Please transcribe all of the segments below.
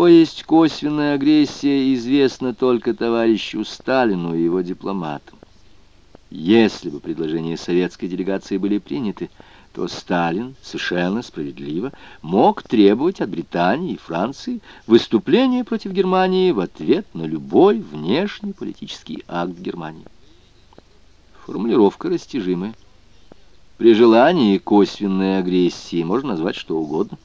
То есть косвенная агрессия известна только товарищу Сталину и его дипломатам. Если бы предложения советской делегации были приняты, то Сталин совершенно справедливо мог требовать от Британии и Франции выступления против Германии в ответ на любой внешний политический акт Германии. Формулировка растяжимая. При желании косвенной агрессии можно назвать что угодно.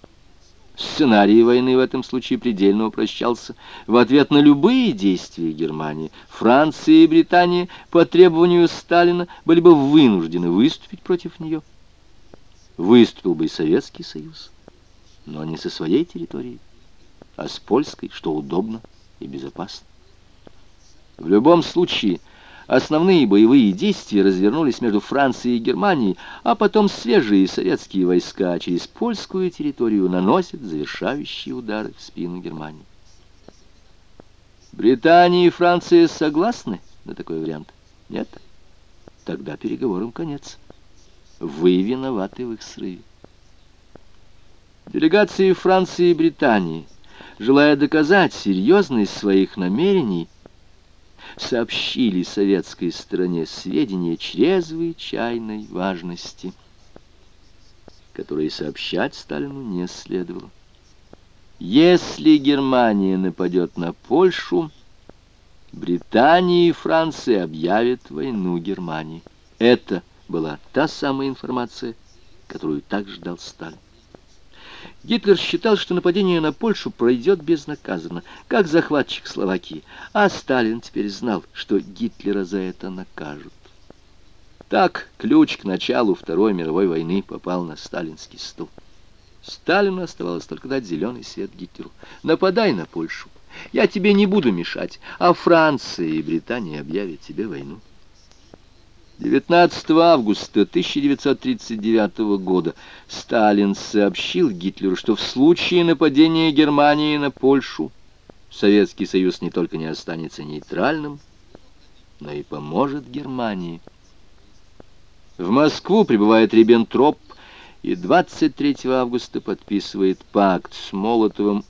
Сценарий войны в этом случае предельно упрощался. В ответ на любые действия Германии, Франция и Британия по требованию Сталина были бы вынуждены выступить против нее. Выступил бы и Советский Союз, но не со своей территории, а с польской, что удобно и безопасно. В любом случае, Основные боевые действия развернулись между Францией и Германией, а потом свежие советские войска через польскую территорию наносят завершающие удары в спину Германии. Британия и Франция согласны на такой вариант? Нет? Тогда переговорам конец. Вы виноваты в их срыве. Делегации Франции и Британии, желая доказать серьезность своих намерений, сообщили советской стороне сведения чрезвычайной важности, которые сообщать Сталину не следовало. Если Германия нападет на Польшу, Британия и Франция объявят войну Германии. Это была та самая информация, которую так ждал Сталин. Гитлер считал, что нападение на Польшу пройдет безнаказанно, как захватчик Словакии, а Сталин теперь знал, что Гитлера за это накажут. Так ключ к началу Второй мировой войны попал на сталинский стол. Сталину оставалось только дать зеленый свет Гитлеру. «Нападай на Польшу. Я тебе не буду мешать, а Франция и Британия объявят тебе войну». 19 августа 1939 года Сталин сообщил Гитлеру, что в случае нападения Германии на Польшу Советский Союз не только не останется нейтральным, но и поможет Германии. В Москву прибывает Риббентроп и 23 августа подписывает пакт с Молотовым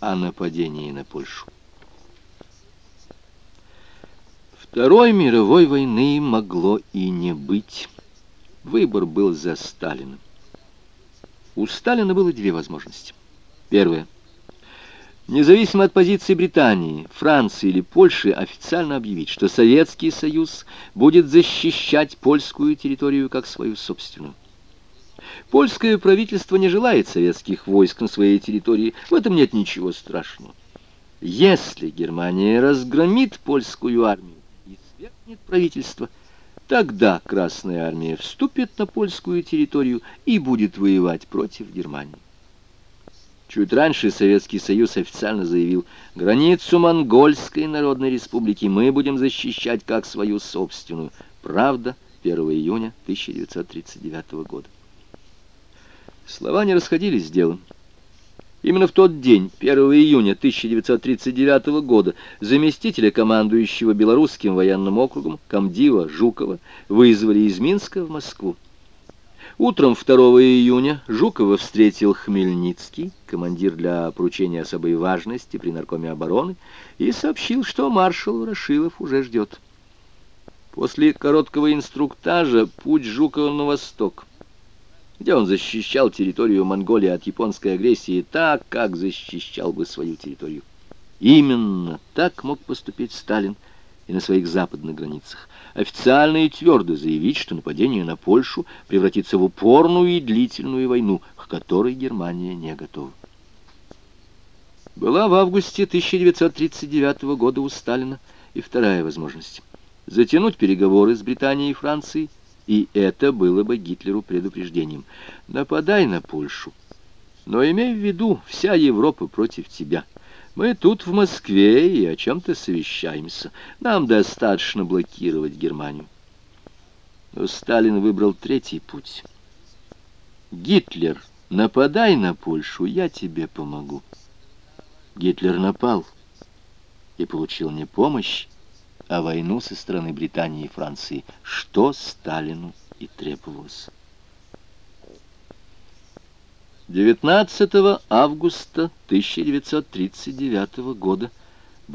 о нападении на Польшу. Второй мировой войны могло и не быть. Выбор был за Сталиным. У Сталина было две возможности. Первая. Независимо от позиции Британии, Франции или Польши, официально объявить, что Советский Союз будет защищать польскую территорию как свою собственную. Польское правительство не желает советских войск на своей территории, в этом нет ничего страшного. Если Германия разгромит польскую армию, свергнет правительство, тогда Красная Армия вступит на польскую территорию и будет воевать против Германии. Чуть раньше Советский Союз официально заявил, границу Монгольской Народной Республики мы будем защищать как свою собственную. Правда, 1 июня 1939 года. Слова не расходились с делом. Именно в тот день, 1 июня 1939 года, заместителя командующего Белорусским военным округом комдива Жукова вызвали из Минска в Москву. Утром 2 июня Жукова встретил Хмельницкий, командир для поручения особой важности при наркоме обороны, и сообщил, что маршал Ворошилов уже ждет. После короткого инструктажа путь Жукова на восток где он защищал территорию Монголии от японской агрессии так, как защищал бы свою территорию. Именно так мог поступить Сталин и на своих западных границах. Официально и твердо заявить, что нападение на Польшу превратится в упорную и длительную войну, к которой Германия не готова. Была в августе 1939 года у Сталина и вторая возможность – затянуть переговоры с Британией и Францией, и это было бы Гитлеру предупреждением. Нападай на Польшу. Но имей в виду, вся Европа против тебя. Мы тут в Москве и о чем-то совещаемся. Нам достаточно блокировать Германию. Но Сталин выбрал третий путь. Гитлер, нападай на Польшу, я тебе помогу. Гитлер напал и получил не помощь, а войну со стороны Британии и Франции, что Сталину и требовалось. 19 августа 1939 года